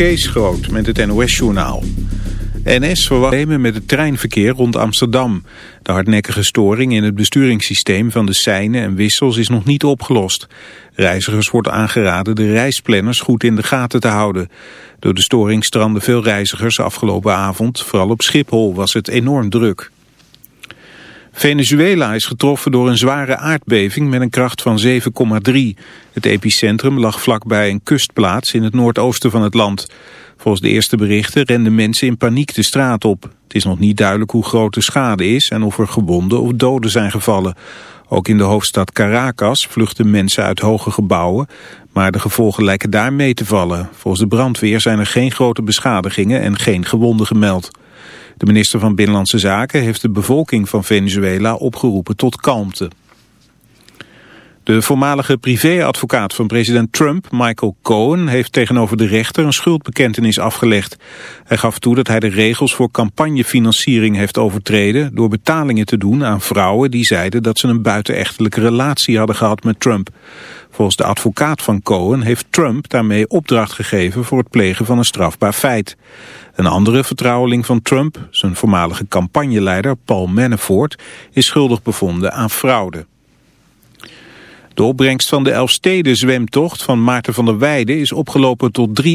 Kees Groot met het NOS-journaal. NS verwacht met het treinverkeer rond Amsterdam. De hardnekkige storing in het besturingssysteem van de seinen en wissels is nog niet opgelost. Reizigers wordt aangeraden de reisplanners goed in de gaten te houden. Door de storing stranden veel reizigers afgelopen avond. Vooral op Schiphol was het enorm druk. Venezuela is getroffen door een zware aardbeving met een kracht van 7,3. Het epicentrum lag vlakbij een kustplaats in het noordoosten van het land. Volgens de eerste berichten renden mensen in paniek de straat op. Het is nog niet duidelijk hoe groot de schade is en of er gewonden of doden zijn gevallen. Ook in de hoofdstad Caracas vluchten mensen uit hoge gebouwen, maar de gevolgen lijken daar mee te vallen. Volgens de brandweer zijn er geen grote beschadigingen en geen gewonden gemeld. De minister van Binnenlandse Zaken heeft de bevolking van Venezuela opgeroepen tot kalmte. De voormalige privéadvocaat van president Trump, Michael Cohen, heeft tegenover de rechter een schuldbekentenis afgelegd. Hij gaf toe dat hij de regels voor campagnefinanciering heeft overtreden door betalingen te doen aan vrouwen die zeiden dat ze een buitenechtelijke relatie hadden gehad met Trump. Volgens de advocaat van Cohen heeft Trump daarmee opdracht gegeven voor het plegen van een strafbaar feit. Een andere vertrouweling van Trump, zijn voormalige campagneleider Paul Manafort, is schuldig bevonden aan fraude. De opbrengst van de Elfsteden zwemtocht van Maarten van der Weijden is opgelopen tot 3,5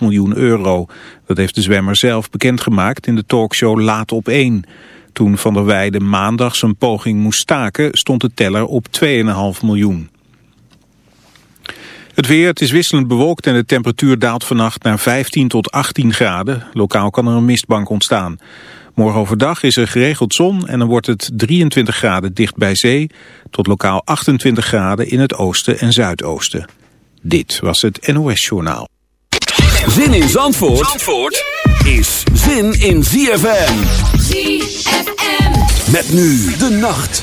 miljoen euro. Dat heeft de zwemmer zelf bekendgemaakt in de talkshow Laat op 1. Toen van der Weijden maandag zijn poging moest staken stond de teller op 2,5 miljoen. Het weer, het is wisselend bewolkt en de temperatuur daalt vannacht naar 15 tot 18 graden. Lokaal kan er een mistbank ontstaan. Morgen overdag is er geregeld zon en dan wordt het 23 graden dicht bij zee... tot lokaal 28 graden in het oosten en zuidoosten. Dit was het NOS Journaal. Zin in Zandvoort, Zandvoort is zin in ZFM. ZFM. Met nu de nacht.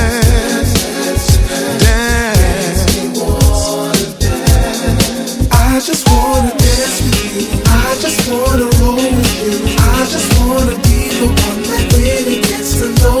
the one that really gets to know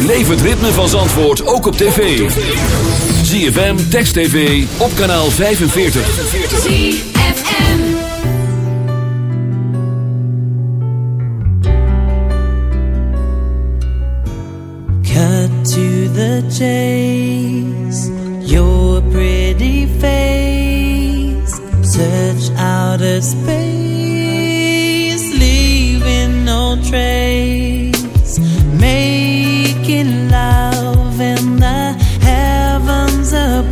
Do-do-do. van Zandvoort ook op tv. ZFM, Text TV, op kanaal 45. ZFM Cut to the chase Your pretty face Search out a space Leaving no trace Making love so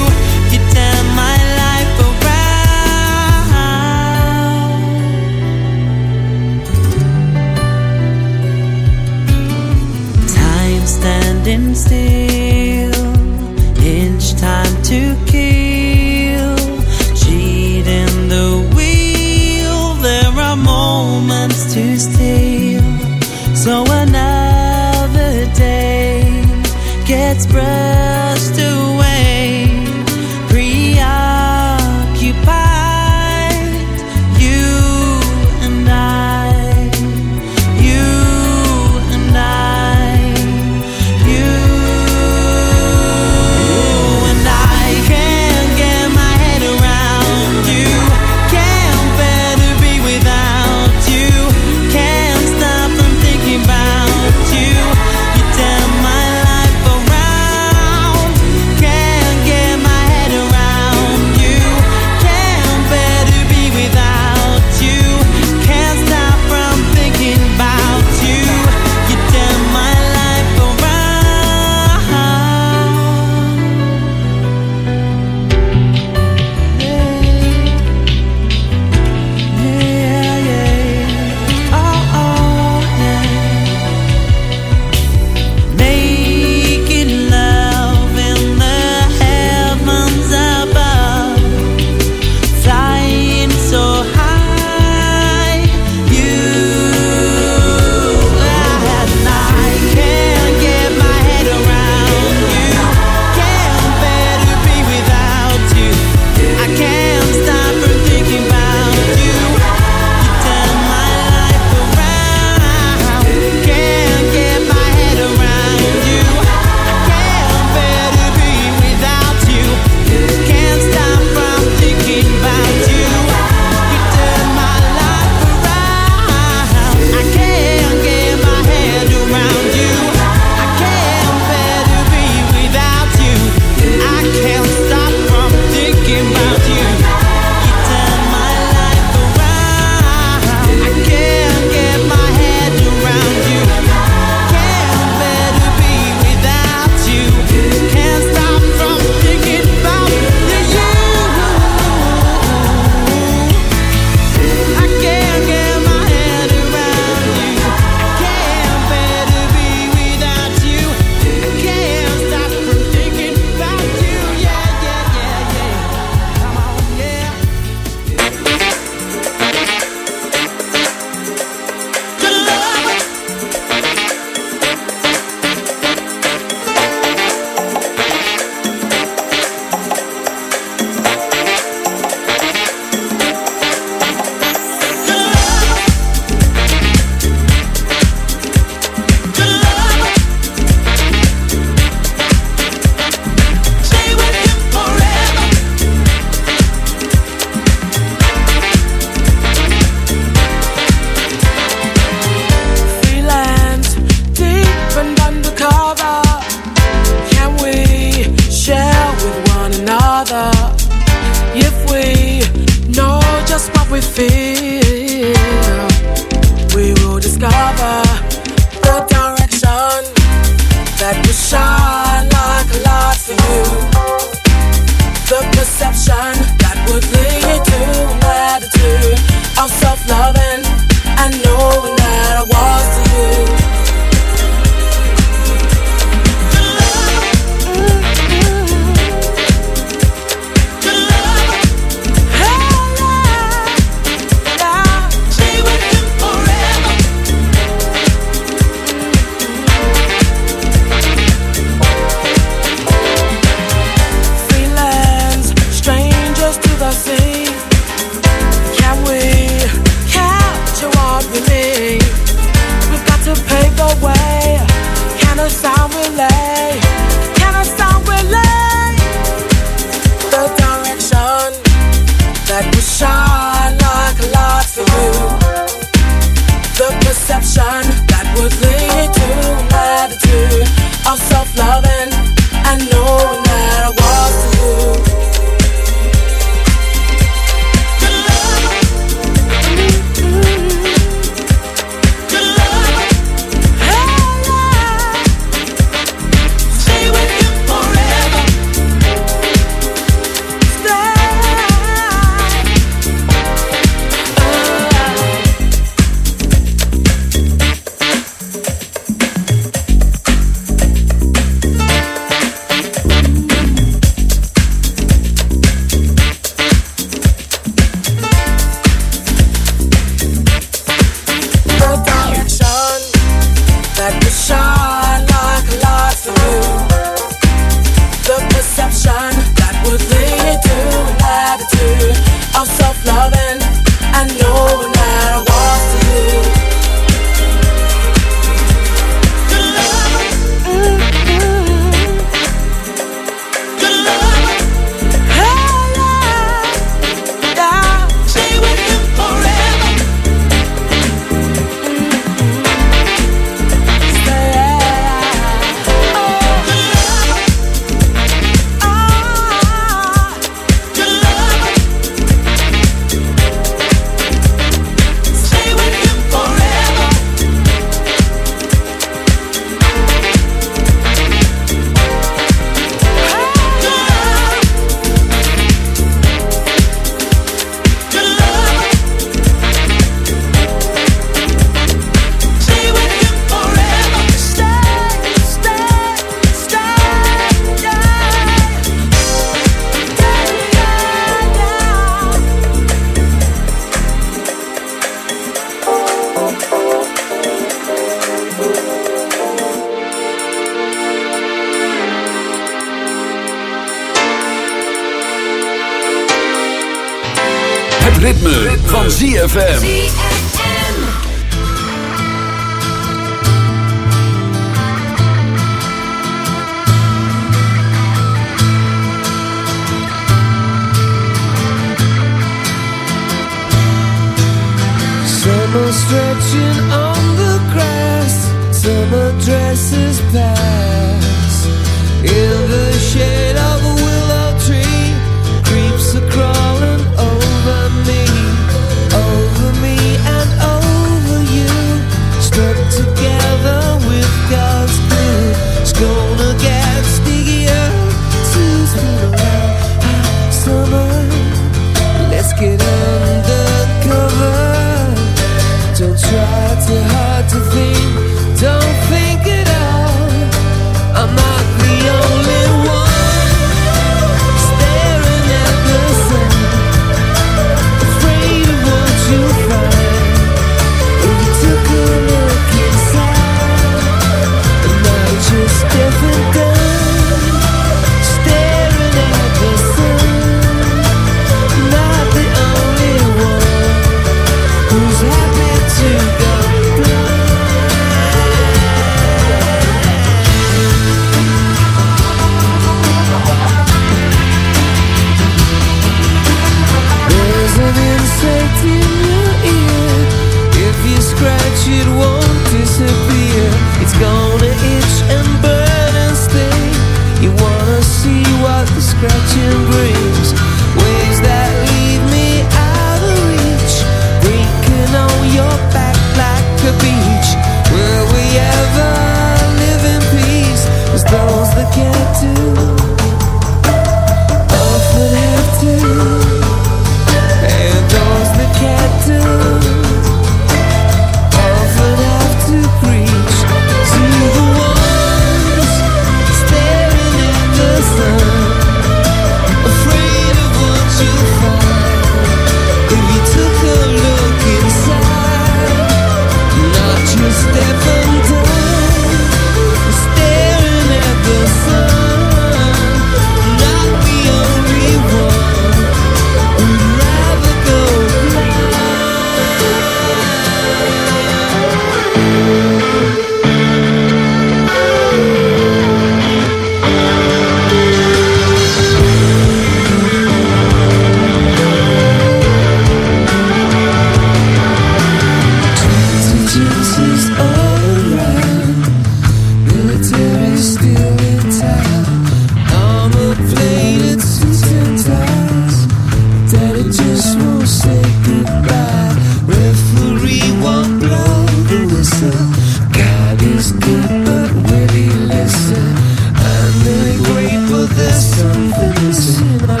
this something.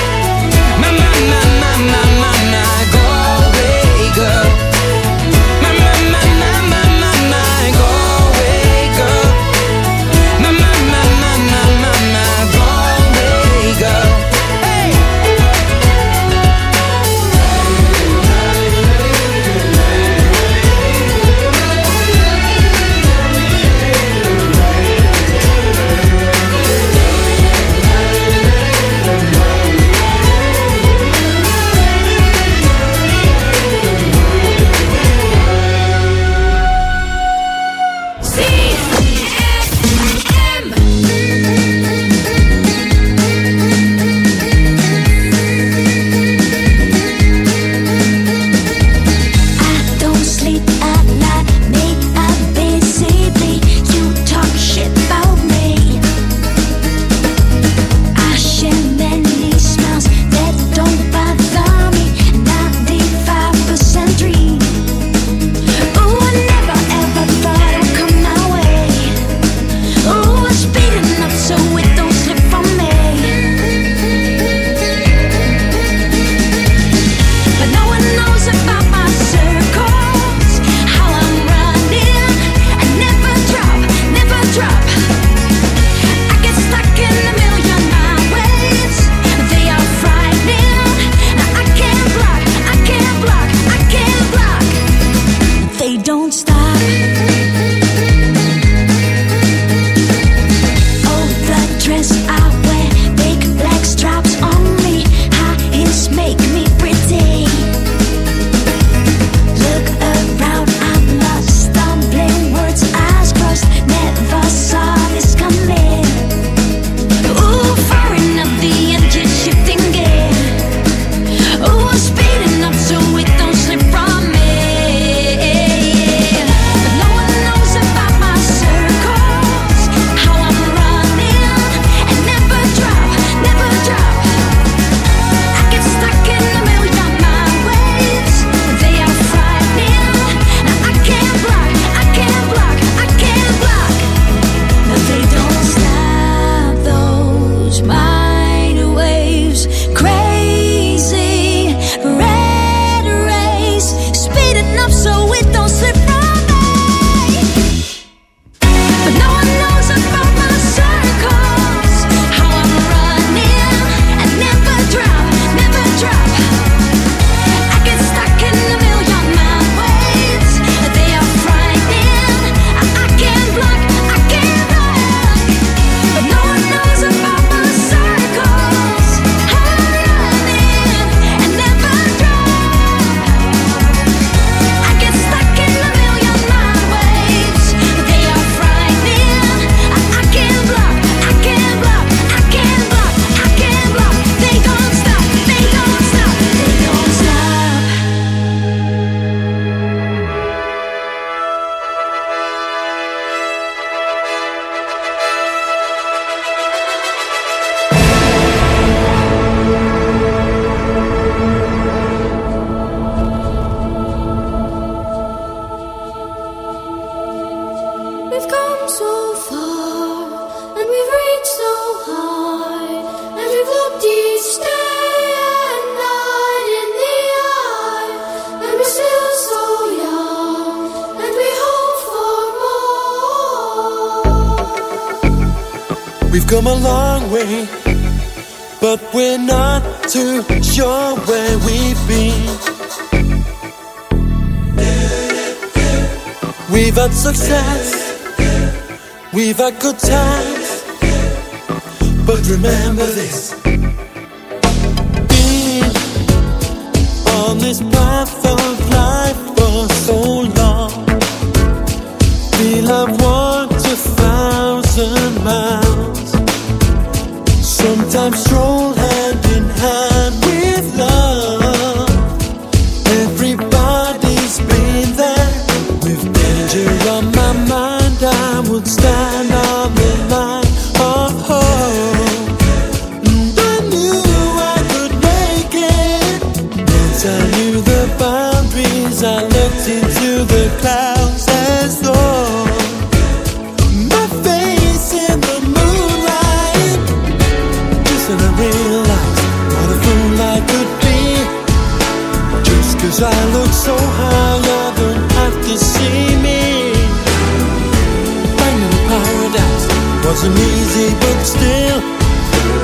My, my, my, my, my, my, We've had success, we've had good times, but remember this. Been on this path of life for so long, we'll have walked a thousand miles, sometimes strolling.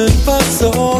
me